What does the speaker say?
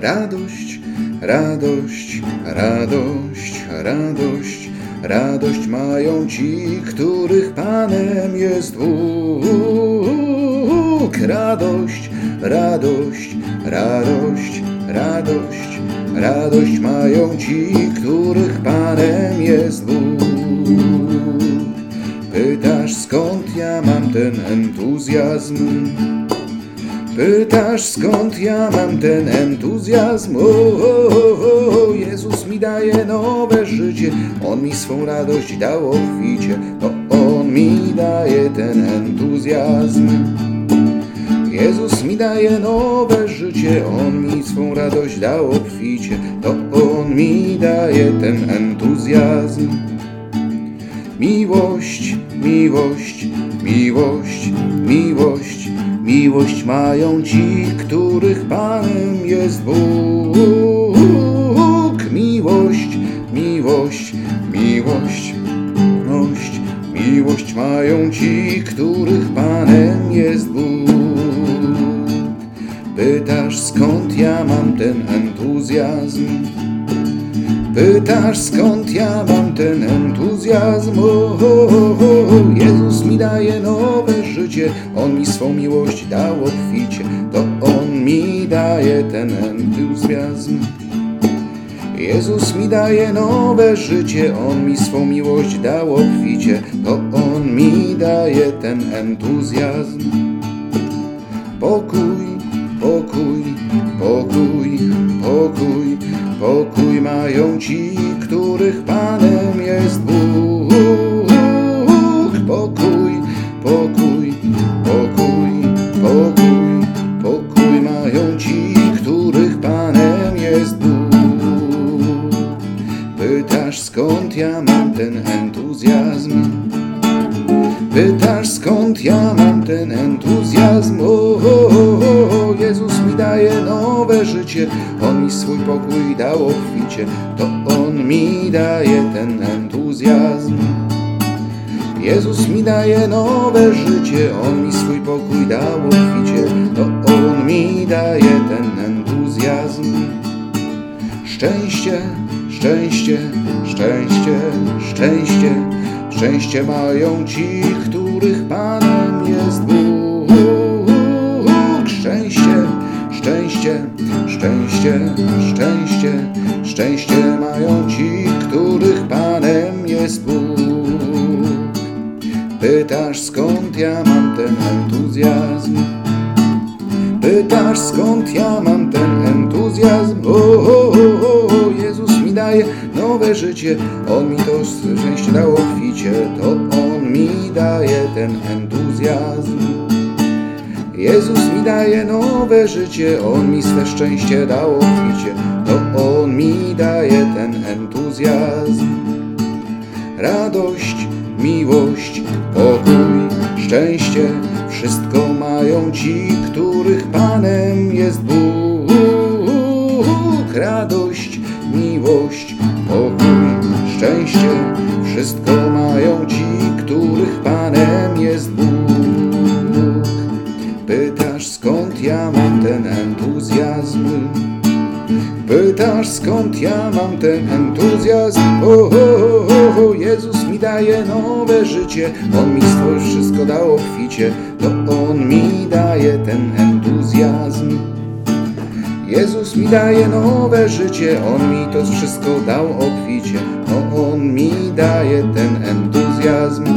Radość, radość, radość, radość, radość mają ci, których Panem jest Bóg. Radość, radość, radość, radość, radość mają ci, których Panem jest Bóg. Pytasz skąd ja mam ten entuzjazm? Pytasz skąd ja mam ten entuzjazm? O, o, o, o, Jezus mi daje nowe życie, On mi swą radość dał obficie, to On mi daje ten entuzjazm. Jezus mi daje nowe życie, On mi swą radość dał obficie, to On mi daje ten entuzjazm. Miłość, miłość, miłość, miłość, miłość mają ci, których Panem jest Bóg. Miłość, miłość, miłość, miłość, miłość mają ci, których Panem jest Bóg. Pytasz skąd ja mam ten entuzjazm? Pytasz skąd ja mam ten entuzjazm? Jezus mi daje nowe życie, On mi swą miłość dał obficie, to On mi daje ten entuzjazm. Jezus mi daje nowe życie, On mi swą miłość dał obficie, to On mi daje ten entuzjazm. Pokój, pokój, pokój, pokój, pokój mają ci, których Panem jest Bóg. Pokój, pokój, pokój, pokój, pokój mają ci, których Panem jest Bóg. Pytasz skąd ja mam ten entuzjazm? Pytasz skąd ja mam ten entuzjazm? On mi swój pokój dał obficie, to On mi daje ten entuzjazm. Jezus mi daje nowe życie, On mi swój pokój dał obficie, to On mi daje ten entuzjazm. Szczęście, szczęście, szczęście, szczęście, szczęście mają ci, których Panem szczęście, szczęście, szczęście, mają ci, których Panem jest Bóg. Pytasz skąd ja mam ten entuzjazm? Pytasz skąd ja mam ten entuzjazm? O, o, o, o, Jezus mi daje nowe życie, On mi to szczęście dał obficie, to On mi daje ten entuzjazm. Jezus mi daje nowe życie, On mi swe szczęście dał obficie, to On mi daje ten entuzjazm. Radość, miłość, pokój, szczęście, wszystko mają ci, których Panem jest Bóg. Radość, miłość, pokój, szczęście, wszystko Pytasz skąd ja mam ten entuzjazm? O, o, o, o, Jezus mi daje nowe życie, On mi swoje wszystko dał obficie, to On mi daje ten entuzjazm. Jezus mi daje nowe życie, On mi to wszystko dał obficie, to On mi daje ten entuzjazm.